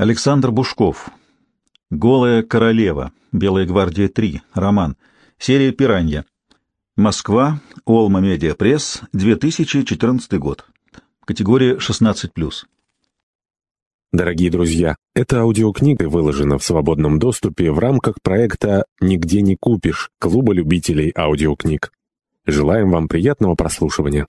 Александр Бушков. «Голая королева», «Белая гвардия 3», роман, серия «Пиранья». Москва, Олма Медиа Пресс, 2014 год. Категория 16+. Дорогие друзья, эта аудиокнига выложена в свободном доступе в рамках проекта «Нигде не купишь» Клуба любителей аудиокниг. Желаем вам приятного прослушивания.